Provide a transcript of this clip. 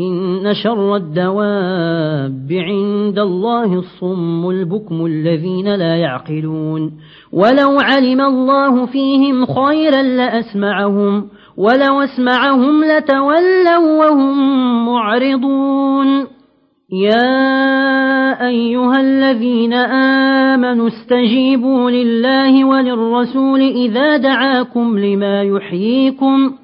إن شر الدواب عند الله الصم البكم الذين لا يعقلون. ولو علم الله فيهم خيرا لأسمعهم ولو أسمعهم لتولوا وهم معرضون. يا أيها الذين آمنوا استجيبوا لله وللرسول إذا دعاكم لما يحييكم.